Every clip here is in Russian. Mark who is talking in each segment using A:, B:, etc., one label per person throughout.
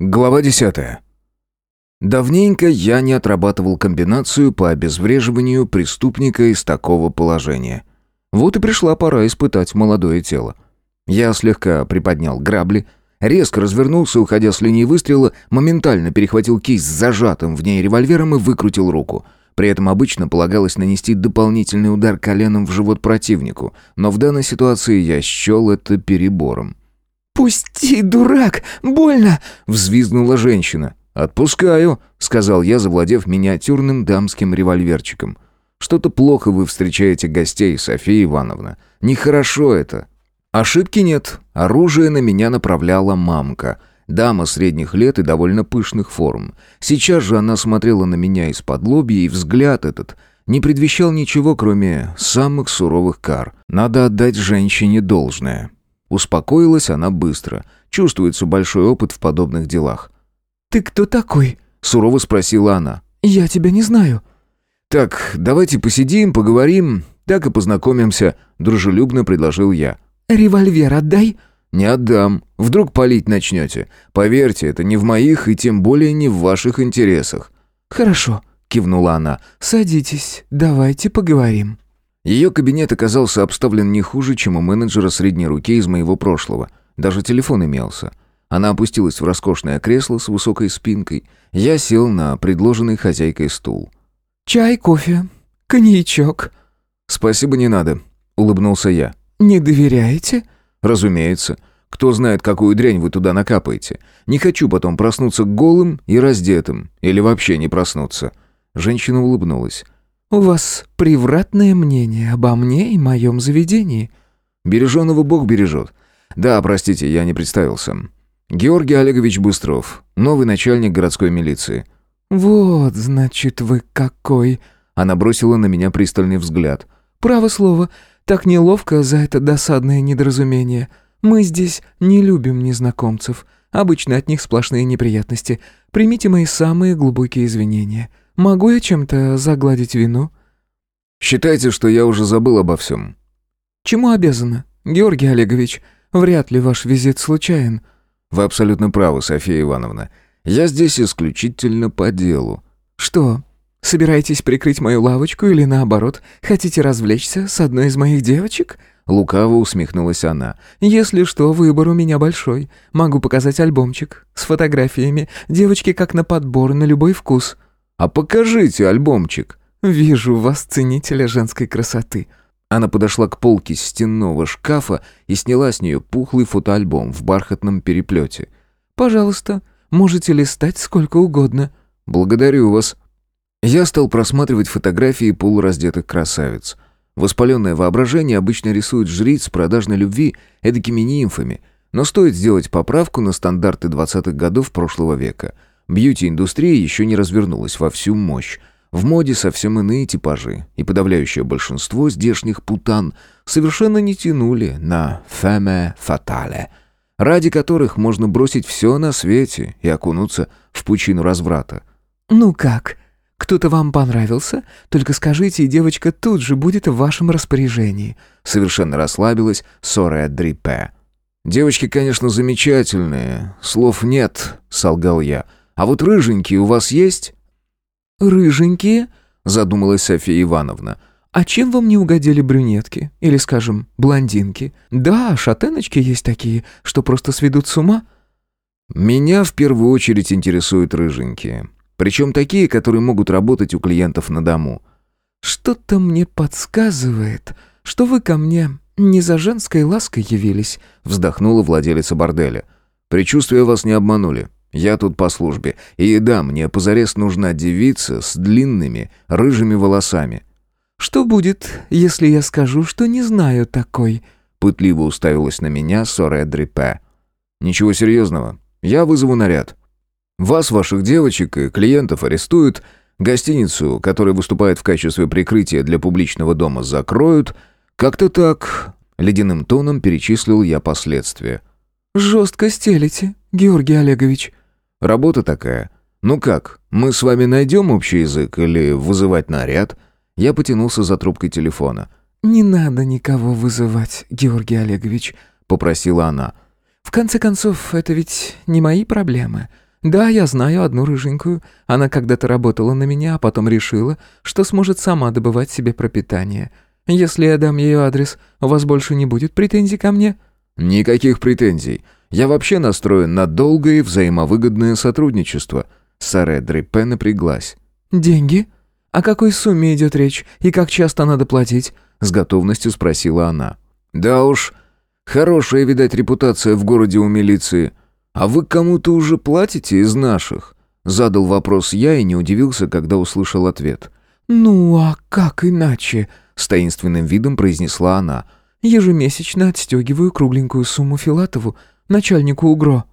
A: Глава 10. Давненько я не отрабатывал комбинацию по обезвреживанию преступника из такого положения. Вот и пришла пора испытать молодое тело. Я слегка приподнял грабли, резко развернулся, уходя с линии выстрела, моментально перехватил кисть с зажатым в ней револьвером и выкрутил руку. При этом обычно полагалось нанести дополнительный удар коленом в живот противнику, но в данной ситуации я счел это перебором.
B: «Пусти, дурак! Больно!» — взвизгнула женщина.
A: «Отпускаю», — сказал я, завладев миниатюрным дамским револьверчиком. «Что-то плохо вы встречаете гостей, София Ивановна. Нехорошо это». Ошибки нет. Оружие на меня направляла мамка. Дама средних лет и довольно пышных форм. Сейчас же она смотрела на меня из-под лобья, и взгляд этот не предвещал ничего, кроме самых суровых кар. Надо отдать женщине должное. Успокоилась она быстро. Чувствуется большой опыт в подобных делах.
B: «Ты кто такой?»
A: — сурово спросила она.
B: «Я тебя не знаю».
A: «Так, давайте посидим, поговорим, так и познакомимся», — дружелюбно предложил я.
B: «Револьвер отдай».
A: «Не отдам. Вдруг палить начнете. Поверьте, это не в моих и тем более не в ваших интересах».
B: «Хорошо», — кивнула она. «Садитесь, давайте поговорим».
A: Ее кабинет оказался обставлен не хуже, чем у менеджера средней руки из моего прошлого. Даже телефон имелся. Она опустилась в роскошное кресло с высокой спинкой. Я сел на предложенный хозяйкой стул.
B: «Чай, кофе, коньячок».
A: «Спасибо, не надо», — улыбнулся я.
B: «Не доверяете?»
A: «Разумеется. Кто знает, какую дрянь вы туда накапаете. Не хочу потом проснуться голым и раздетым. Или вообще не проснуться». Женщина улыбнулась.
B: «У вас превратное мнение обо мне и моем заведении».
A: «Береженого Бог бережет. Да, простите, я не представился. Георгий Олегович Быстров, новый начальник городской милиции».
B: «Вот, значит, вы какой...»
A: Она бросила на меня пристальный взгляд.
B: «Право слово, так неловко за это досадное недоразумение. Мы здесь не любим незнакомцев. Обычно от них сплошные неприятности. Примите мои самые глубокие извинения. Могу я чем-то загладить вину?»
A: «Считайте, что я уже забыл обо всем».
B: «Чему обязана, Георгий Олегович? Вряд ли ваш визит случайен».
A: «Вы абсолютно правы, София Ивановна. Я здесь исключительно по делу».
B: «Что, собираетесь прикрыть мою лавочку или наоборот, хотите развлечься с одной из моих девочек?»
A: Лукаво усмехнулась она.
B: «Если что, выбор у меня большой. Могу показать альбомчик с фотографиями. Девочки как на подбор, на любой вкус».
A: «А покажите альбомчик».
B: «Вижу вас, ценителя женской красоты».
A: Она подошла к полке стенного шкафа и сняла с нее пухлый фотоальбом в бархатном переплете.
B: «Пожалуйста, можете листать сколько угодно».
A: «Благодарю вас». Я стал просматривать фотографии полураздетых красавиц. Воспаленное воображение обычно рисует жриц продажной любви эдакими нимфами, но стоит сделать поправку на стандарты 20-х годов прошлого века – Бьюти-индустрия еще не развернулась во всю мощь. В моде совсем иные типажи, и подавляющее большинство здешних путан совершенно не тянули на «феме фатале», ради которых можно бросить все на свете и окунуться в пучину разврата.
B: «Ну как? Кто-то вам понравился? Только скажите, и девочка тут же будет в вашем распоряжении».
A: Совершенно расслабилась Сорая Дрипе. «Девочки, конечно, замечательные. Слов нет», — солгал я. А вот рыженькие у вас есть?»
B: «Рыженькие?»
A: — задумалась София Ивановна.
B: «А чем вам не угодили брюнетки? Или, скажем, блондинки? Да, шатеночки есть такие, что просто сведут с ума».
A: «Меня в первую очередь интересуют рыженькие. Причем такие, которые могут работать у клиентов на дому».
B: «Что-то мне подсказывает, что вы ко мне не за женской лаской явились», —
A: вздохнула владелица борделя. «Предчувствия вас не обманули. Я тут по службе. И да, мне позарез нужна девица с длинными рыжими волосами».
B: «Что будет, если я скажу, что не знаю такой?»
A: Пытливо уставилась на меня Соре Дрипе. «Ничего серьезного. Я вызову наряд. Вас, ваших девочек и клиентов арестуют, гостиницу, которая выступает в качестве прикрытия для публичного дома, закроют. Как-то так...» Ледяным тоном перечислил я последствия.
B: «Жестко стелите, Георгий Олегович»,
A: Работа такая. Ну как, мы с вами найдем общий язык или вызывать наряд?» Я потянулся за трубкой телефона.
B: «Не надо никого вызывать, Георгий Олегович», — попросила она. «В конце концов, это ведь не мои проблемы. «Да, я знаю одну рыженькую. Она когда-то работала на меня, а потом решила, что сможет сама добывать себе пропитание. Если я дам ее адрес, у вас больше не будет претензий ко мне?»
A: «Никаких претензий. Я вообще настроен на долгое взаимовыгодное сотрудничество». Саре Дрипе напряглась.
B: «Деньги? О какой сумме идет речь и как часто надо платить?»
A: С готовностью спросила она. «Да уж, хорошая, видать, репутация в городе у милиции. А вы кому-то уже платите из наших?» Задал вопрос я и не удивился, когда услышал ответ.
B: «Ну, а как иначе?»
A: С таинственным видом произнесла она.
B: «Ежемесячно отстегиваю кругленькую сумму Филатову, начальнику УГРО».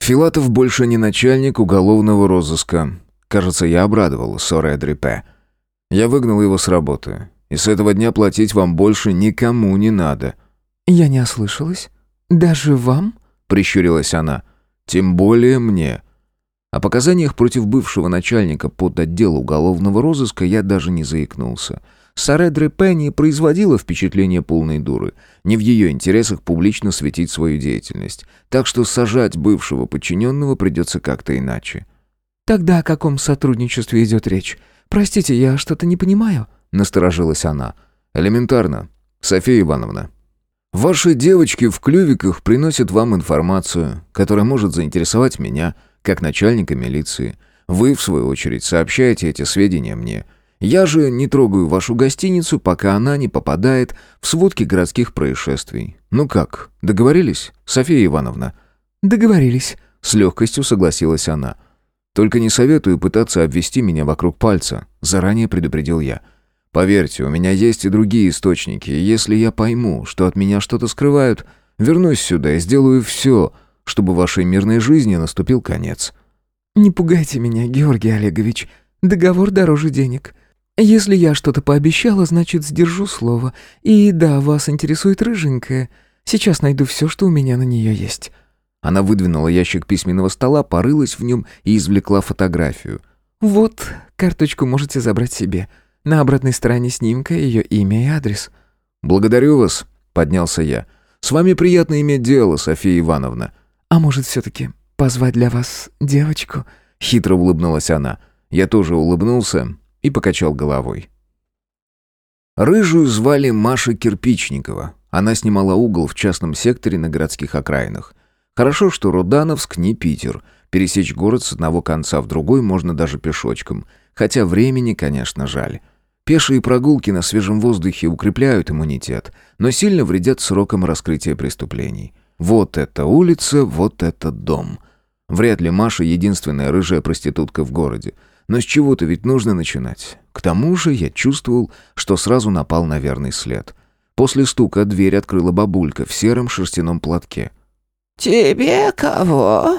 A: «Филатов больше не начальник уголовного розыска. Кажется, я обрадовал Соре Дрипе. Я выгнал его с работы. И с этого дня платить вам больше никому не надо».
B: «Я не ослышалась? Даже вам?»
A: — прищурилась она. «Тем более мне». О показаниях против бывшего начальника под отдел уголовного розыска я даже не заикнулся. Саре Дрепе не производила впечатление полной дуры. Не в ее интересах публично светить свою деятельность. Так что сажать бывшего подчиненного придется как-то иначе.
B: «Тогда о каком сотрудничестве идет речь? Простите, я что-то не понимаю».
A: — насторожилась она. «Элементарно. София Ивановна, ваши девочки в клювиках приносят вам информацию, которая может заинтересовать меня, как начальника милиции. Вы, в свою очередь, сообщаете эти сведения мне. Я же не трогаю вашу гостиницу, пока она не попадает в сводки городских происшествий. Ну как, договорились, София Ивановна?»
B: «Договорились», —
A: с легкостью согласилась она. «Только не советую пытаться обвести меня вокруг пальца», — заранее предупредил я. Поверьте, у меня есть и другие источники, и если я пойму, что от меня что-то скрывают, вернусь сюда и сделаю все, чтобы вашей мирной жизни наступил конец».
B: «Не пугайте меня, Георгий Олегович. Договор дороже денег. Если я что-то пообещала, значит, сдержу слово. И да, вас интересует рыженькая. Сейчас найду все, что у меня на нее есть».
A: Она выдвинула ящик письменного стола, порылась в нем и извлекла фотографию.
B: «Вот, карточку можете забрать себе. На обратной стороне снимка ее имя и адрес».
A: «Благодарю вас», — поднялся я. «С вами приятно иметь дело, София Ивановна».
B: «А может, все-таки позвать для вас девочку?»
A: — хитро улыбнулась она. Я тоже улыбнулся и покачал головой. Рыжую звали Маша Кирпичникова. Она снимала угол в частном секторе на городских окраинах. Хорошо, что Рудановск не Питер. Пересечь город с одного конца в другой можно даже пешочком. Хотя времени, конечно, жаль. Пешие прогулки на свежем воздухе укрепляют иммунитет, но сильно вредят срокам раскрытия преступлений. Вот эта улица, вот этот дом. Вряд ли Маша единственная рыжая проститутка в городе. Но с чего-то ведь нужно начинать. К тому же я чувствовал, что сразу напал на верный след. После стука дверь открыла бабулька в сером шерстяном платке.
C: «Тебе кого?»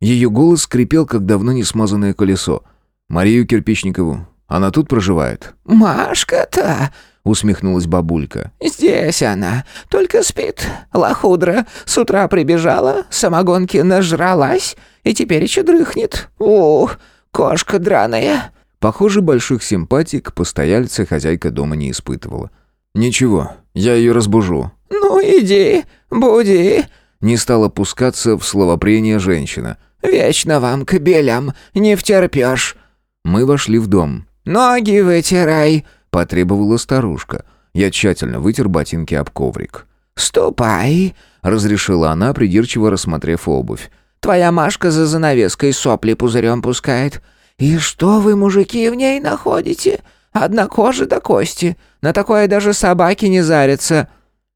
A: Ее голос скрипел, как давно не смазанное колесо. «Марию Кирпичникову. Она тут проживает?»
C: «Машка-то?»
A: — усмехнулась бабулька.
C: «Здесь она. Только спит. Лохудра. С утра прибежала, самогонки нажралась и теперь еще дрыхнет. Ух, кошка драная».
A: Похоже, больших симпатий к постояльце хозяйка дома не испытывала. «Ничего, я ее разбужу».
C: «Ну, иди, буди».
A: Не стала пускаться в словопрение женщина.
C: «Вечно вам, кобелям, не втерпешь».
A: Мы вошли в дом.
C: «Ноги вытирай», —
A: потребовала старушка. Я тщательно вытер ботинки об коврик.
C: «Ступай», —
A: разрешила она, придирчиво рассмотрев обувь.
C: «Твоя Машка за занавеской сопли пузырем пускает. И что вы, мужики, в ней находите? Одна кожа до кости. На такое даже собаки не зарятся».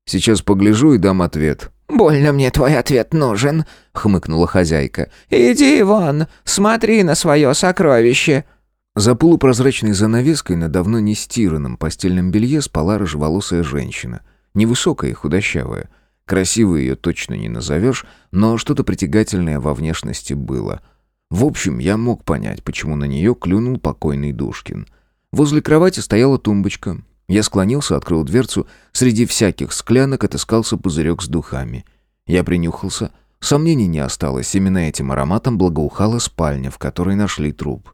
A: «Сейчас погляжу и дам ответ».
C: «Больно мне твой ответ нужен», — хмыкнула хозяйка. «Иди вон, смотри на свое сокровище».
A: За полупрозрачной занавеской на давно не стиранном постельном белье спала рыжеволосая женщина. Невысокая и худощавая. Красивой ее точно не назовешь, но что-то притягательное во внешности было. В общем, я мог понять, почему на нее клюнул покойный Душкин. Возле кровати стояла тумбочка. Я склонился, открыл дверцу. Среди всяких склянок отыскался пузырек с духами. Я принюхался. Сомнений не осталось. Именно этим ароматом благоухала спальня, в которой нашли труп.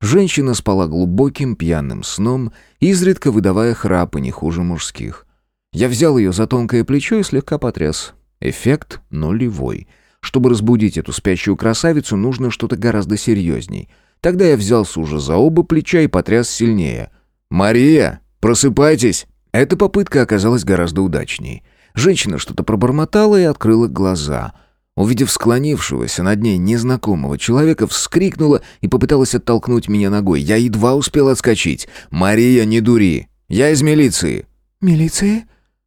A: Женщина спала глубоким пьяным сном, изредка выдавая храпы не хуже мужских. Я взял ее за тонкое плечо и слегка потряс. Эффект нулевой. Чтобы разбудить эту спящую красавицу, нужно что-то гораздо серьезней. Тогда я взялся уже за оба плеча и потряс сильнее. «Мария, просыпайтесь!» Эта попытка оказалась гораздо удачней. Женщина что-то пробормотала и открыла глаза. Увидев склонившегося над ней незнакомого человека, вскрикнула и попыталась оттолкнуть меня ногой. Я едва успел отскочить. «Мария, не дури! Я из милиции!»
B: «Милиции?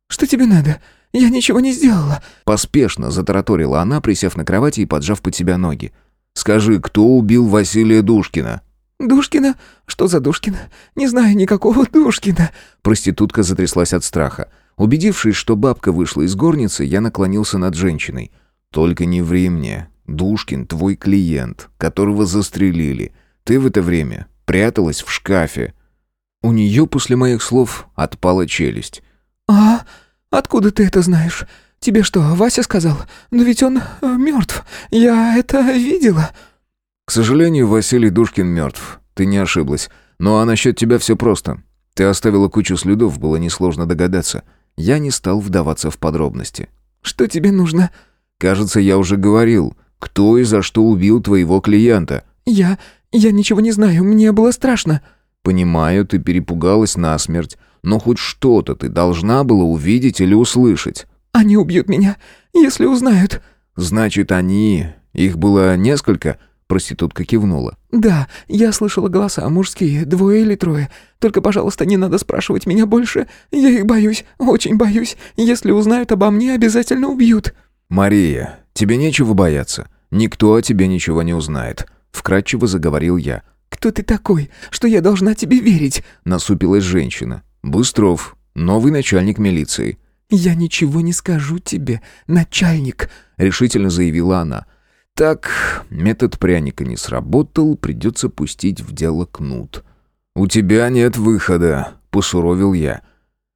B: Что тебе надо? Я ничего не сделала!»
A: Поспешно затараторила она, присев на кровати и поджав под себя ноги. «Скажи, кто убил Василия Душкина?»
B: «Душкина? Что за Душкина? Не знаю никакого Душкина!»
A: Проститутка затряслась от страха. Убедившись, что бабка вышла из горницы, я наклонился над женщиной. «Только не ври мне. Душкин твой клиент, которого застрелили. Ты в это время пряталась в шкафе». У нее после моих слов отпала челюсть.
B: «А? Откуда ты это знаешь? Тебе что, Вася сказал? Но ведь он э, мертв. Я это видела».
A: «К сожалению, Василий Душкин мертв. Ты не ошиблась. Ну а насчет тебя все просто. Ты оставила кучу следов, было несложно догадаться. Я не стал вдаваться в подробности.
B: «Что тебе нужно?»
A: «Кажется, я уже говорил. Кто и за что убил твоего клиента?»
B: «Я... я ничего не знаю. Мне было страшно».
A: «Понимаю, ты перепугалась насмерть. Но хоть что-то ты должна была увидеть или услышать».
B: «Они убьют меня, если узнают».
A: «Значит, они... Их было несколько?» Проститутка кивнула.
B: «Да, я слышала голоса мужские, двое или трое. Только, пожалуйста, не надо спрашивать меня больше. Я их боюсь, очень боюсь. Если узнают обо мне, обязательно убьют».
A: «Мария, тебе нечего бояться. Никто о тебе ничего не узнает», — вкратчиво заговорил я.
B: «Кто ты такой, что я должна тебе верить?»
A: — насупилась женщина. «Быстров, новый начальник милиции».
B: «Я ничего не скажу тебе, начальник», —
A: решительно заявила она. Так, метод пряника не сработал, придется пустить в дело кнут. «У тебя нет выхода», — посуровил я.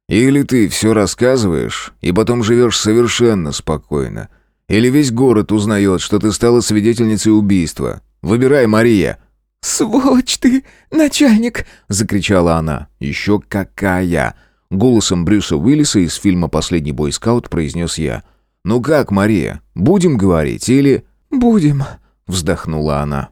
A: «Или ты все рассказываешь, и потом живешь совершенно спокойно, или весь город узнает, что ты стала свидетельницей убийства. Выбирай, Мария».
B: «Сволочь ты, начальник!»
A: — закричала она. «Еще какая!» Голосом Брюса Уиллиса из фильма «Последний бойскаут» произнес я. «Ну как, Мария, будем говорить или...»
B: «Будем», —
A: вздохнула она.